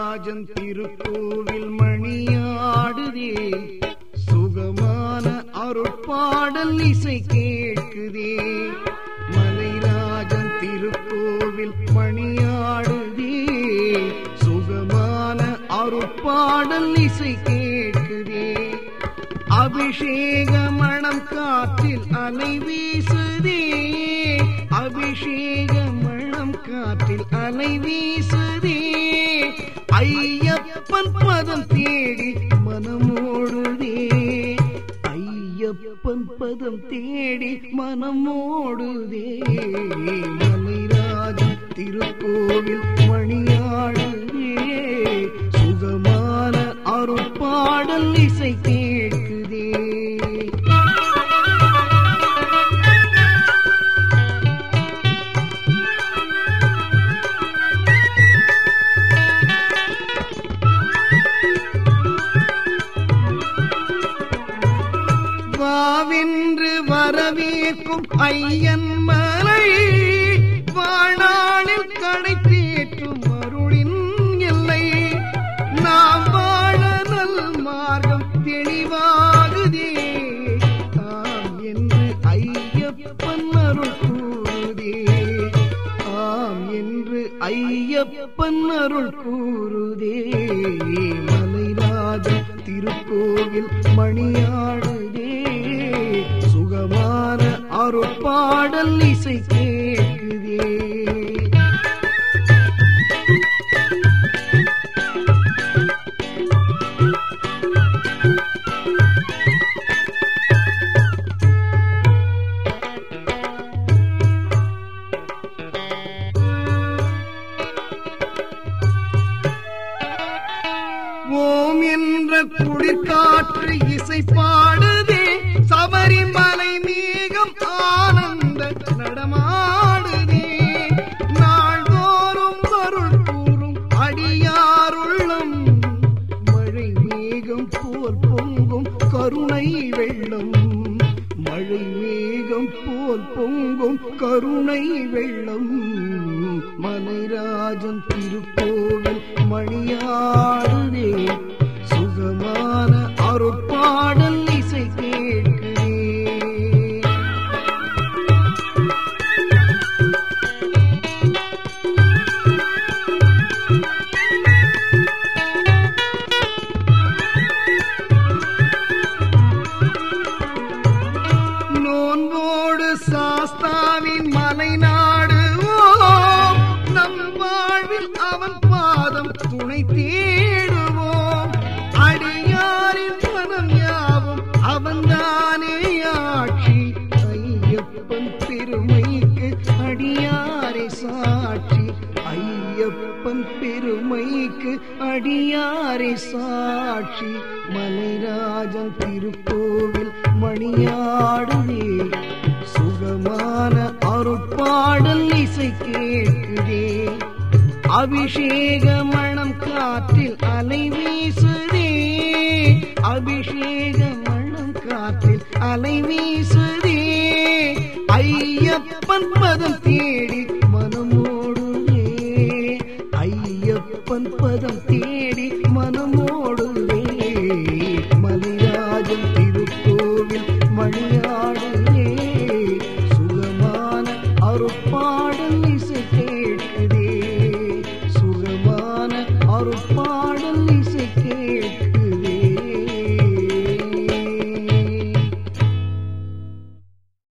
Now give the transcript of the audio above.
ராஜன் திருக்கோவில் மணியாடுதே. சுகமான அருட்பாடல் இசை கேட்குதே. மலைராஜன் திருக்கோவில் மணியாடுதே. சுகமான அருட்பாடல் இசை கேட்குதே. அபிஷேக மணம் காற்றில் அலை வீசுதே. அபிஷேக மணம் காற்றில் அலை வீசுதே. ஐயப்பன் பதம் தேடி மனமோடுதே. ஐயப்பன் பதம் தேடி மனமோடுதே. மலைராஜன் திருக்கோவில் மணியாடுதே. சுகமான அருப்பாடல் இசை கேட்குதே ஐயன் மலை வாழ்நாளில் கடை தேற்றும் அருளின் எல்லை. நாம் வாழ நல் மார்க்கம் தெளிவாகுதே. ஆம் என்று ஐயப்பன் அருள் கூறுதே. ஆம் என்று ஐயப்பன் அருள் கூறுதே. மலைராஜ திருக்கோவில் மணியாடுதே. சுகமான யாரோ பாடல் இசை கேட்குதே ஓம் என்ற குளிர்காற்று வெள்ளம் போல் பொங்கும் கருணை வெள்ளம். மலைராஜன் திருக்கோவில் மணியாடு வாழ்வில் அவன் பாதம் துணை தேடுவோம். அடியாரின் மனம் யாவும் அவன்தானே ஆட்சி. ஐயப்பன் பெருமைக்கு அடியாரை சாட்சி. ஐயப்பன் பெருமைக்கு அடியாரை சாட்சி. மலைராஜன் திருக்கோவில் மணியாடுதே சுகமான அருட்பாடல் இசை கேட்குதே அபிஷேக மணம் காற்றில் அலை வீசுதே. அபிஷேக மணம் காற்றில் அலை வீசுதே. ஐயப்பன் பதம் தேடி மனமோடுமே. ஐயப்பன் பதம் தேடி மறுப்பா